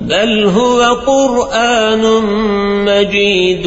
بل هو قرآن مجيد